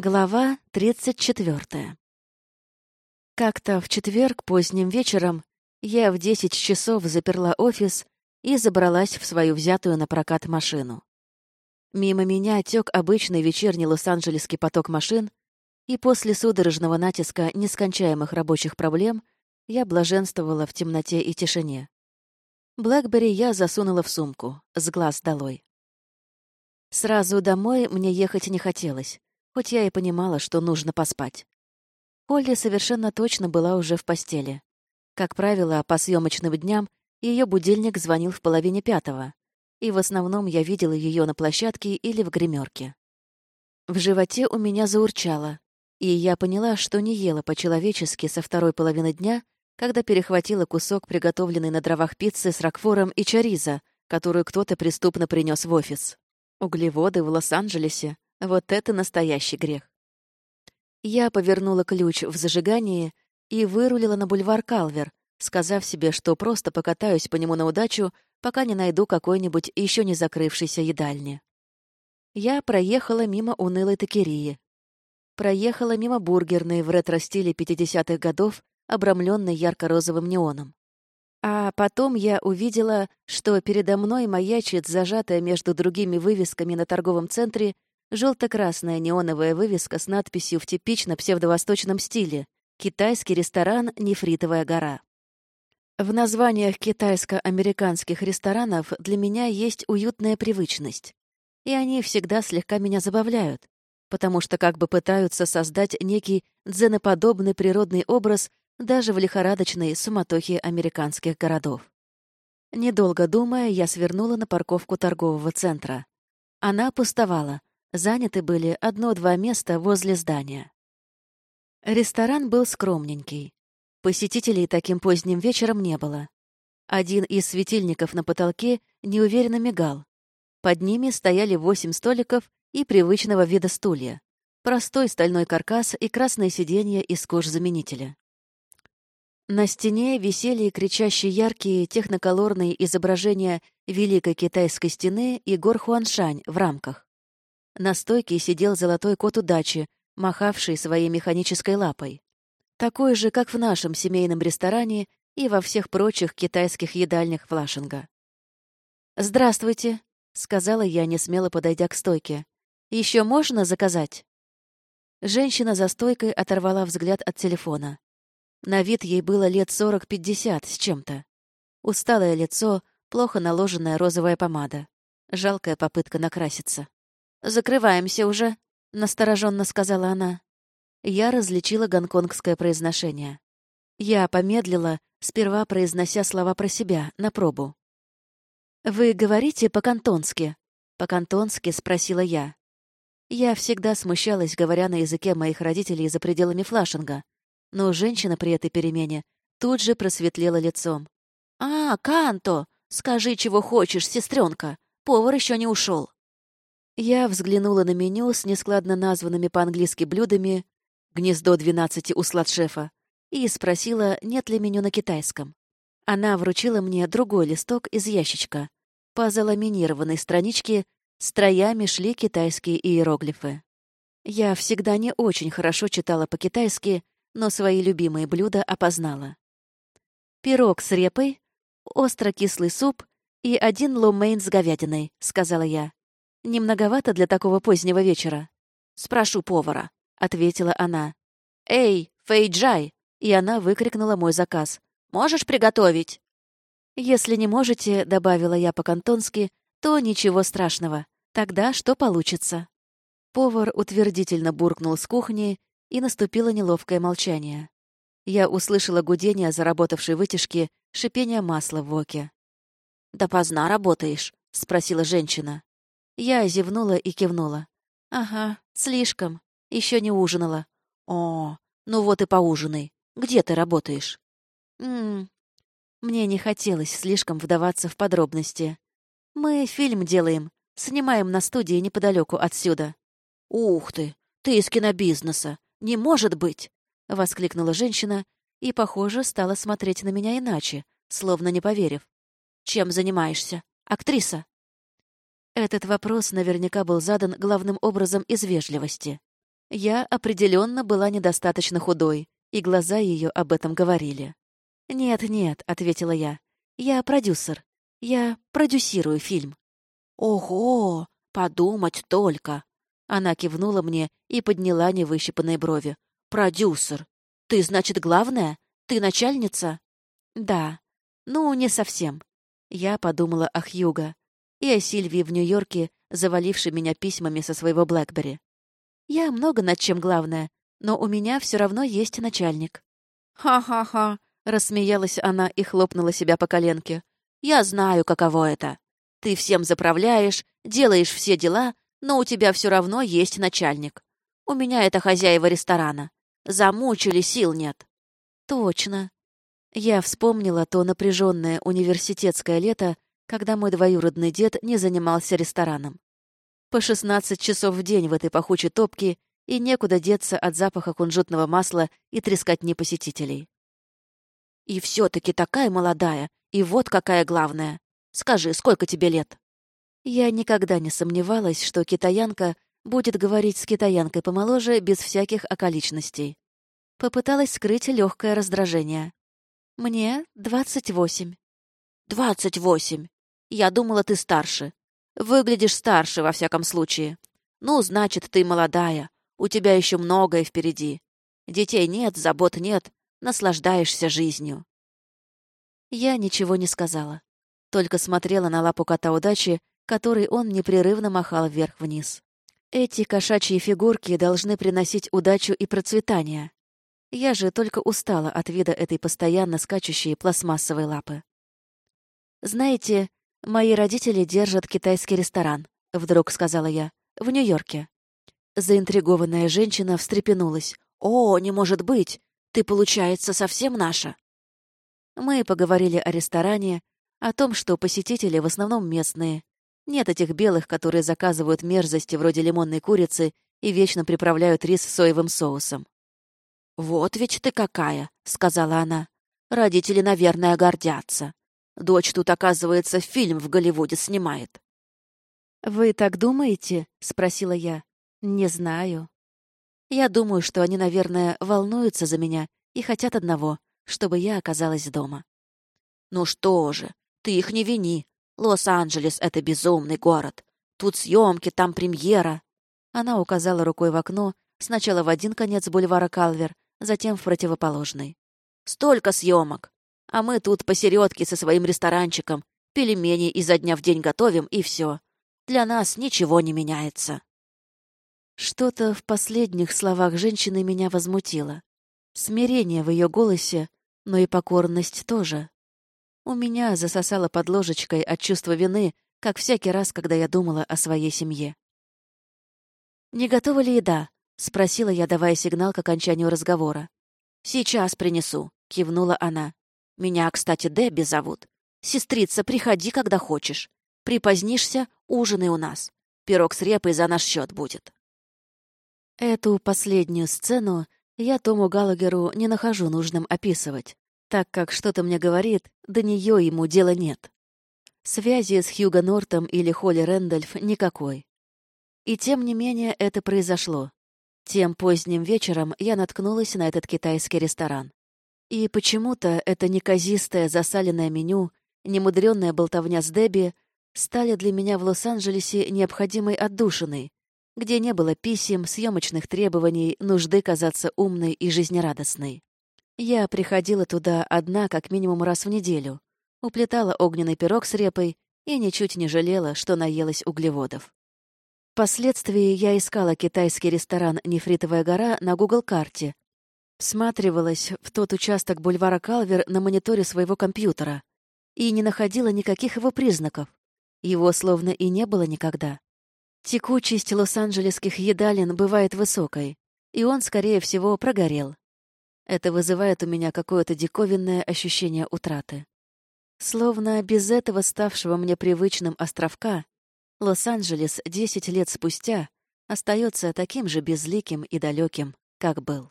Глава 34. Как-то в четверг поздним вечером я в 10 часов заперла офис и забралась в свою взятую на прокат машину. Мимо меня тек обычный вечерний лос-анджелесский поток машин, и после судорожного натиска нескончаемых рабочих проблем я блаженствовала в темноте и тишине. Блэкбери я засунула в сумку, с глаз долой. Сразу домой мне ехать не хотелось хоть я и понимала, что нужно поспать. Холли совершенно точно была уже в постели. Как правило, по съемочным дням ее будильник звонил в половине пятого, и в основном я видела ее на площадке или в гримерке. В животе у меня заурчало, и я поняла, что не ела по-человечески со второй половины дня, когда перехватила кусок приготовленной на дровах пиццы с ракфором и чариза, которую кто-то преступно принес в офис. Углеводы в Лос-Анджелесе вот это настоящий грех. Я повернула ключ в зажигании и вырулила на бульвар Калвер, сказав себе, что просто покатаюсь по нему на удачу, пока не найду какой-нибудь еще не закрывшейся едальни. Я проехала мимо унылой такерии. Проехала мимо бургерной в ретро-стиле 50-х годов, обрамленной ярко-розовым неоном. А потом я увидела, что передо мной маячит зажатая между другими вывесками на торговом центре желто-красная неоновая вывеска с надписью в типично псевдовосточном стиле «Китайский ресторан «Нефритовая гора». В названиях китайско-американских ресторанов для меня есть уютная привычность. И они всегда слегка меня забавляют, потому что как бы пытаются создать некий дзеноподобный природный образ даже в лихорадочной суматохе американских городов. Недолго думая, я свернула на парковку торгового центра. Она пустовала, Заняты были одно-два места возле здания. Ресторан был скромненький. Посетителей таким поздним вечером не было. Один из светильников на потолке неуверенно мигал. Под ними стояли восемь столиков и привычного вида стулья. Простой стальной каркас и красное сиденье из кожзаменителя. На стене висели кричащие яркие техноколорные изображения Великой Китайской стены и гор Хуаншань в рамках. На стойке сидел золотой кот удачи, махавший своей механической лапой. Такой же, как в нашем семейном ресторане и во всех прочих китайских едальнях Флашинга. «Здравствуйте», — сказала я, не смело подойдя к стойке. Еще можно заказать?» Женщина за стойкой оторвала взгляд от телефона. На вид ей было лет сорок-пятьдесят с чем-то. Усталое лицо, плохо наложенная розовая помада. Жалкая попытка накраситься. «Закрываемся уже», — настороженно сказала она. Я различила гонконгское произношение. Я помедлила, сперва произнося слова про себя, на пробу. «Вы говорите по-кантонски?» «По-кантонски?» — спросила я. Я всегда смущалась, говоря на языке моих родителей за пределами флашинга, но женщина при этой перемене тут же просветлела лицом. «А, Канто! Скажи, чего хочешь, сестренка. Повар еще не ушел. Я взглянула на меню с нескладно названными по-английски блюдами «Гнездо двенадцати услад шефа» и спросила, нет ли меню на китайском. Она вручила мне другой листок из ящичка. По заламинированной страничке строями шли китайские иероглифы. Я всегда не очень хорошо читала по-китайски, но свои любимые блюда опознала. «Пирог с репой, остро-кислый суп и один ломейн с говядиной», — сказала я. Не многовато для такого позднего вечера? Спрошу повара, ответила она. Эй, Фейджай! И она выкрикнула мой заказ. Можешь приготовить? Если не можете, добавила я по-кантонски, то ничего страшного. Тогда что получится? Повар утвердительно буркнул с кухни, и наступило неловкое молчание. Я услышала гудение заработавшей вытяжки, шипение масла в воке. «Допоздна работаешь?» — спросила женщина. Я зевнула и кивнула. «Ага, слишком. Еще не ужинала. О, ну вот и поужинай. Где ты работаешь?» «Ммм...» Мне не хотелось слишком вдаваться в подробности. «Мы фильм делаем. Снимаем на студии неподалеку отсюда». «Ух ты! Ты из кинобизнеса! Не может быть!» — воскликнула женщина и, похоже, стала смотреть на меня иначе, словно не поверив. «Чем занимаешься? Актриса?» Этот вопрос наверняка был задан главным образом из вежливости. Я определенно была недостаточно худой, и глаза ее об этом говорили. «Нет, нет», — ответила я. «Я продюсер. Я продюсирую фильм». «Ого! Подумать только!» Она кивнула мне и подняла невыщипанные брови. «Продюсер! Ты, значит, главная? Ты начальница?» «Да. Ну, не совсем». Я подумала о Хьюго и о Сильвии в Нью-Йорке, завалившей меня письмами со своего Блэкбери. Я много над чем главная, но у меня все равно есть начальник. «Ха-ха-ха», — рассмеялась она и хлопнула себя по коленке. «Я знаю, каково это. Ты всем заправляешь, делаешь все дела, но у тебя все равно есть начальник. У меня это хозяева ресторана. Замучили, сил нет». «Точно». Я вспомнила то напряженное университетское лето, когда мой двоюродный дед не занимался рестораном. По 16 часов в день в этой пахучей топке и некуда деться от запаха кунжутного масла и трескотни посетителей. «И все-таки такая молодая, и вот какая главная. Скажи, сколько тебе лет?» Я никогда не сомневалась, что китаянка будет говорить с китаянкой помоложе без всяких околичностей. Попыталась скрыть легкое раздражение. «Мне двадцать восемь». «Двадцать восемь! Я думала, ты старше. Выглядишь старше, во всяком случае. Ну, значит, ты молодая. У тебя еще многое впереди. Детей нет, забот нет. Наслаждаешься жизнью». Я ничего не сказала. Только смотрела на лапу кота удачи, которой он непрерывно махал вверх-вниз. Эти кошачьи фигурки должны приносить удачу и процветание. Я же только устала от вида этой постоянно скачущей пластмассовой лапы. «Знаете, мои родители держат китайский ресторан», — вдруг сказала я, — «в Нью-Йорке». Заинтригованная женщина встрепенулась. «О, не может быть! Ты, получается, совсем наша!» Мы поговорили о ресторане, о том, что посетители в основном местные, нет этих белых, которые заказывают мерзости вроде лимонной курицы и вечно приправляют рис соевым соусом. «Вот ведь ты какая!» — сказала она. «Родители, наверное, гордятся. Дочь тут, оказывается, фильм в Голливуде снимает». «Вы так думаете?» — спросила я. «Не знаю. Я думаю, что они, наверное, волнуются за меня и хотят одного, чтобы я оказалась дома». «Ну что же, ты их не вини. Лос-Анджелес — это безумный город. Тут съемки, там премьера. Она указала рукой в окно, сначала в один конец бульвара Калвер, затем в противоположный. Столько съемок. А мы тут посередке со своим ресторанчиком, пельмени изо дня в день готовим, и все. Для нас ничего не меняется. Что-то в последних словах женщины меня возмутило. Смирение в ее голосе, но и покорность тоже. У меня засосало под ложечкой от чувства вины, как всякий раз, когда я думала о своей семье. «Не готова ли еда?» — спросила я, давая сигнал к окончанию разговора. «Сейчас принесу», — кивнула она. «Меня, кстати, Дебби зовут. Сестрица, приходи, когда хочешь. Припозднишься — ужинай у нас. Пирог с репой за наш счет будет». Эту последнюю сцену я Тому Галагеру не нахожу нужным описывать так как что-то мне говорит, до нее ему дела нет. Связи с Хьюго Нортом или Холли Рэндольф никакой. И тем не менее это произошло. Тем поздним вечером я наткнулась на этот китайский ресторан. И почему-то это неказистое засаленное меню, немудренная болтовня с Дебби стали для меня в Лос-Анджелесе необходимой отдушиной, где не было писем, съемочных требований, нужды казаться умной и жизнерадостной. Я приходила туда одна как минимум раз в неделю, уплетала огненный пирог с репой и ничуть не жалела, что наелась углеводов. Впоследствии я искала китайский ресторан «Нефритовая гора» на Google-карте, всматривалась в тот участок бульвара Калвер на мониторе своего компьютера и не находила никаких его признаков. Его словно и не было никогда. Текучесть лос-анджелесских едалин бывает высокой, и он, скорее всего, прогорел. Это вызывает у меня какое-то диковинное ощущение утраты. Словно без этого ставшего мне привычным островка, Лос-Анджелес десять лет спустя остается таким же безликим и далеким, как был.